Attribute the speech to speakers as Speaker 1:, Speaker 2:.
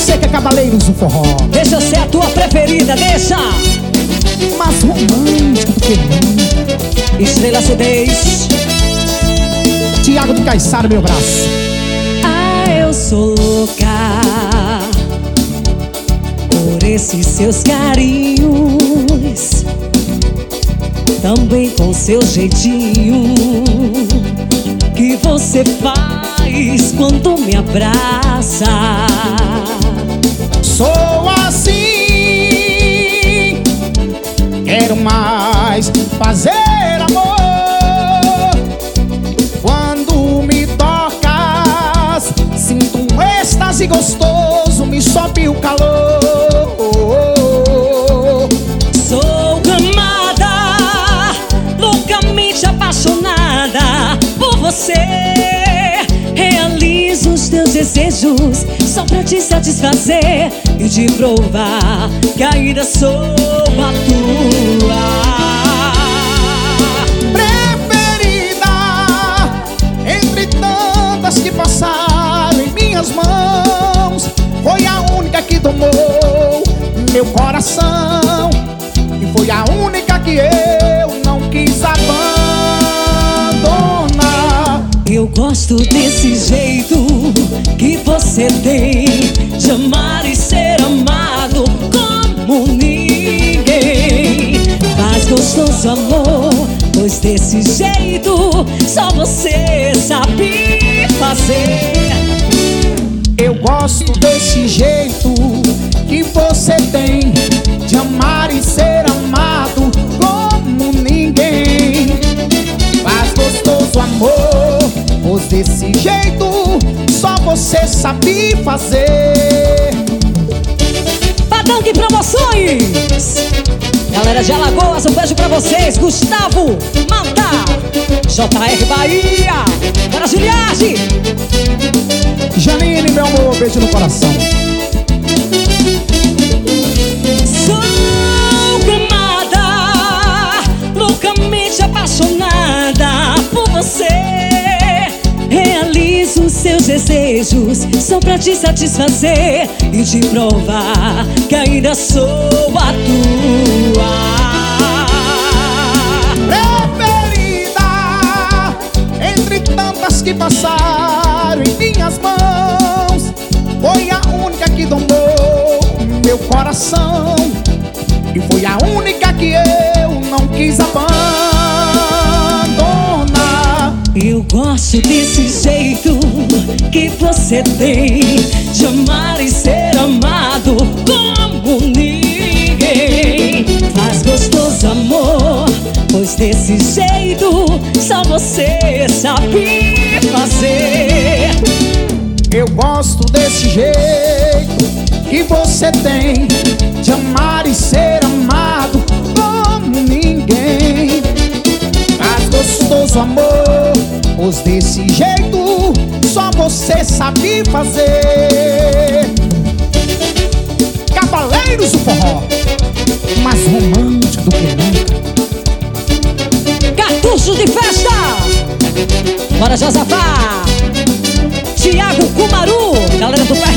Speaker 1: você que é cavaleiros do forró.
Speaker 2: Deixa eu ser a tua preferida, deixa!
Speaker 1: Mais romântico do que nunca.
Speaker 2: Estrela CDs.
Speaker 1: Tiago de Caiçara, meu braço.
Speaker 2: Ah, eu sou louca por esses seus carinhos, também com seu jeitinho que você faz quando me abraça.
Speaker 1: Sou assim, quero mais fazer amor. Quando me tocas, sinto um êxtase gostoso, me sobe o calor.
Speaker 2: Sou amada, loucamente apaixonada por você. Desejos só pra te satisfazer e te provar que ainda sou a tua.
Speaker 1: preferida entre tantas que passaram em minhas mãos. Foi a única que tomou meu coração e foi a única que eu não quis abandonar.
Speaker 2: Eu gosto desse jeito tem de amar e ser amado como ninguém. Faz gostoso amor, pois desse jeito só você sabe fazer.
Speaker 1: Eu gosto desse jeito que você tem de amar e ser amado como ninguém. Faz gostoso amor, pois desse jeito você sabe fazer.
Speaker 2: De promoções! Galera de Alagoas, um beijo pra vocês. Gustavo, Mata, JR Bahia, para Giliage.
Speaker 1: Janine, meu amor, beijo no coração.
Speaker 2: Sou amada, loucamente apaixonada por você. Seus desejos só pra te satisfazer e te provar que ainda sou a tua.
Speaker 1: preferida entre tantas que passaram em minhas mãos. Foi a única que domou meu coração e foi a única que eu não quis abandonar.
Speaker 2: Eu gosto desse jeito que você tem de amar e ser amado como ninguém. Faz gostoso amor, pois desse jeito só você sabe fazer.
Speaker 1: Eu gosto desse jeito que você tem de amar e ser amado como ninguém. Faz gostoso amor, pois desse jeito só você sabe fazer. Cavaleiros do forró, mais romântico do que nunca.
Speaker 2: Cartucho de festa! Bora Josafá! Tiago Kumaru, galera do Pernambuco!